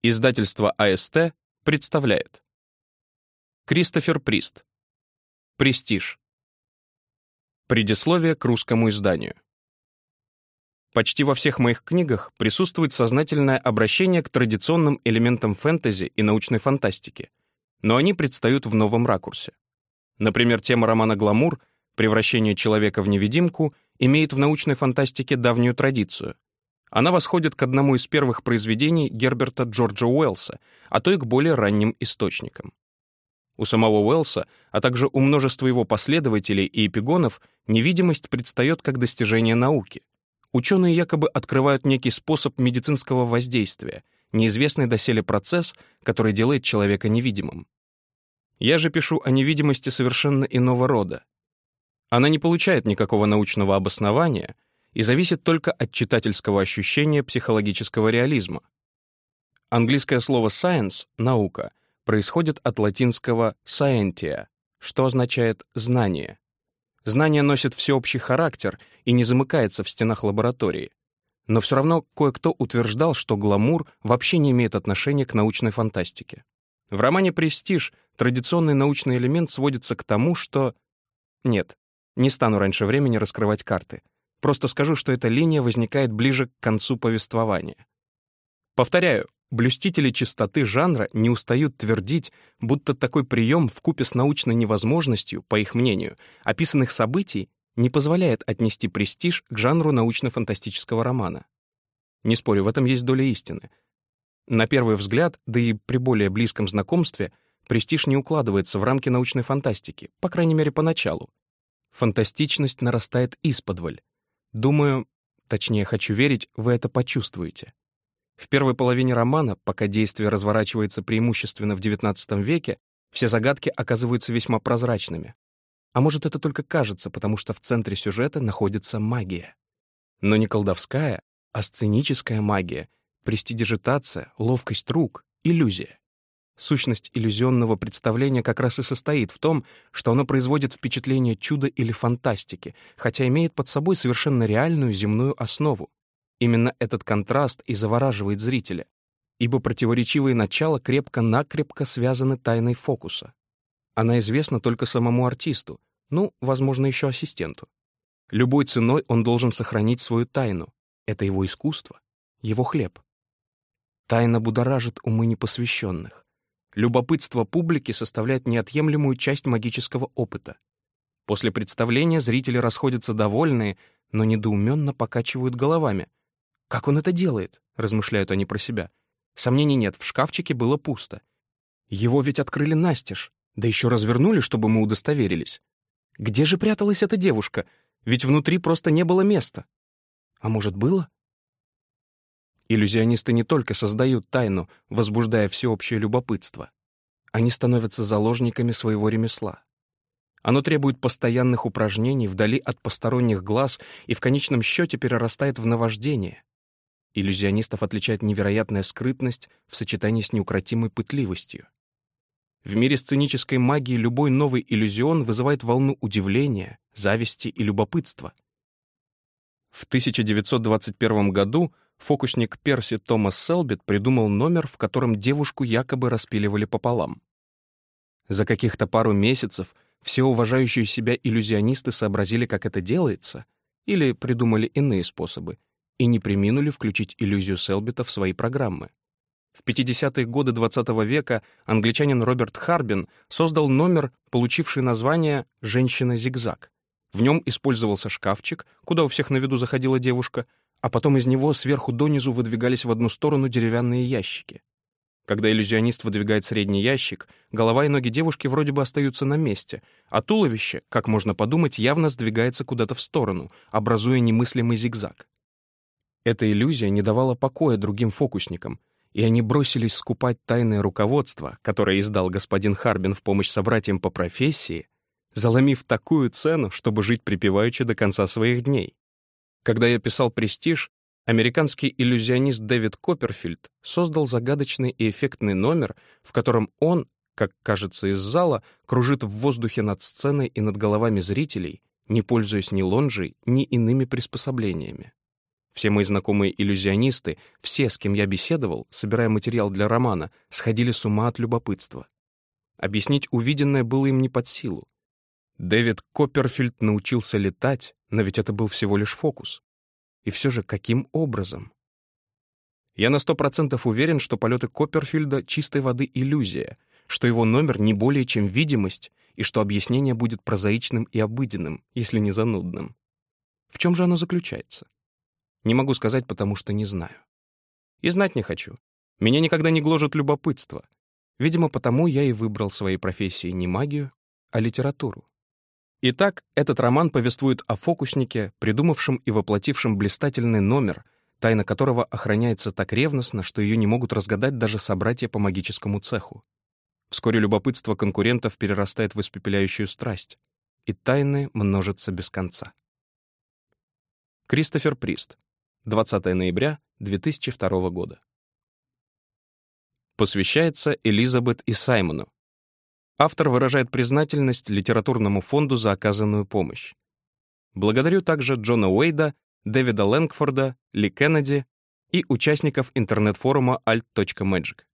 Издательство АСТ представляет. Кристофер Прист. Престиж. Предисловие к русскому изданию. Почти во всех моих книгах присутствует сознательное обращение к традиционным элементам фэнтези и научной фантастики, но они предстают в новом ракурсе. Например, тема романа «Гламур» «Превращение человека в невидимку» имеет в научной фантастике давнюю традицию. Она восходит к одному из первых произведений Герберта Джорджа Уэллса, а то и к более ранним источникам. У самого Уэллса, а также у множества его последователей и эпигонов, невидимость предстает как достижение науки. Ученые якобы открывают некий способ медицинского воздействия, неизвестный доселе процесс, который делает человека невидимым. Я же пишу о невидимости совершенно иного рода. Она не получает никакого научного обоснования и зависит только от читательского ощущения психологического реализма. Английское слово «science» — «наука» происходит от латинского «scientia», что означает «знание». Знание носит всеобщий характер и не замыкается в стенах лаборатории. Но все равно кое-кто утверждал, что гламур вообще не имеет отношения к научной фантастике. В романе «Престиж» традиционный научный элемент сводится к тому, что... Нет, не стану раньше времени раскрывать карты. Просто скажу, что эта линия возникает ближе к концу повествования. Повторяю, Блюстители чистоты жанра не устают твердить, будто такой прием вкупе с научной невозможностью, по их мнению, описанных событий не позволяет отнести престиж к жанру научно-фантастического романа. Не спорю, в этом есть доля истины. На первый взгляд, да и при более близком знакомстве, престиж не укладывается в рамки научной фантастики, по крайней мере, поначалу. Фантастичность нарастает исподволь. Думаю, точнее, хочу верить, вы это почувствуете. В первой половине романа, пока действие разворачивается преимущественно в XIX веке, все загадки оказываются весьма прозрачными. А может, это только кажется, потому что в центре сюжета находится магия. Но не колдовская, а сценическая магия, престидижитация, ловкость рук, иллюзия. Сущность иллюзионного представления как раз и состоит в том, что оно производит впечатление чуда или фантастики, хотя имеет под собой совершенно реальную земную основу. Именно этот контраст и завораживает зрителя, ибо противоречивые начала крепко-накрепко связаны тайной фокуса. Она известна только самому артисту, ну, возможно, еще ассистенту. Любой ценой он должен сохранить свою тайну. Это его искусство, его хлеб. Тайна будоражит умы непосвященных. Любопытство публики составляет неотъемлемую часть магического опыта. После представления зрители расходятся довольные, но недоуменно покачивают головами, «Как он это делает?» — размышляют они про себя. Сомнений нет, в шкафчике было пусто. Его ведь открыли настежь, да еще развернули, чтобы мы удостоверились. Где же пряталась эта девушка? Ведь внутри просто не было места. А может, было? Иллюзионисты не только создают тайну, возбуждая всеобщее любопытство. Они становятся заложниками своего ремесла. Оно требует постоянных упражнений вдали от посторонних глаз и в конечном счете перерастает в наваждение. Иллюзионистов отличает невероятная скрытность в сочетании с неукротимой пытливостью. В мире сценической магии любой новый иллюзион вызывает волну удивления, зависти и любопытства. В 1921 году фокусник Перси Томас Селбит придумал номер, в котором девушку якобы распиливали пополам. За каких-то пару месяцев все уважающие себя иллюзионисты сообразили, как это делается, или придумали иные способы, и не приминули включить иллюзию Селбита в свои программы. В 50-е годы XX -го века англичанин Роберт Харбин создал номер, получивший название «Женщина-зигзаг». В нем использовался шкафчик, куда у всех на виду заходила девушка, а потом из него сверху донизу выдвигались в одну сторону деревянные ящики. Когда иллюзионист выдвигает средний ящик, голова и ноги девушки вроде бы остаются на месте, а туловище, как можно подумать, явно сдвигается куда-то в сторону, образуя немыслимый зигзаг. Эта иллюзия не давала покоя другим фокусникам, и они бросились скупать тайное руководство, которое издал господин Харбин в помощь собратьям по профессии, заломив такую цену, чтобы жить припеваючи до конца своих дней. Когда я писал «Престиж», американский иллюзионист Дэвид Копперфильд создал загадочный и эффектный номер, в котором он, как кажется из зала, кружит в воздухе над сценой и над головами зрителей, не пользуясь ни лонжей, ни иными приспособлениями. Все мои знакомые иллюзионисты, все, с кем я беседовал, собирая материал для романа, сходили с ума от любопытства. Объяснить увиденное было им не под силу. Дэвид Копперфильд научился летать, но ведь это был всего лишь фокус. И все же каким образом? Я на сто процентов уверен, что полеты Копперфильда — чистой воды иллюзия, что его номер не более чем видимость, и что объяснение будет прозаичным и обыденным, если не занудным. В чем же оно заключается? Не могу сказать, потому что не знаю. И знать не хочу. Меня никогда не гложет любопытство. Видимо, потому я и выбрал своей профессией не магию, а литературу. Итак, этот роман повествует о фокуснике, придумавшем и воплотившем блистательный номер, тайна которого охраняется так ревностно, что ее не могут разгадать даже собратья по магическому цеху. Вскоре любопытство конкурентов перерастает в испепеляющую страсть, и тайны множатся без конца. Кристофер Прист. 20 ноября 2002 года. Посвящается Элизабет и Саймону. Автор выражает признательность литературному фонду за оказанную помощь. Благодарю также Джона Уэйда, Дэвида Лэнгфорда, Ли Кеннеди и участников интернет-форума alt.magic.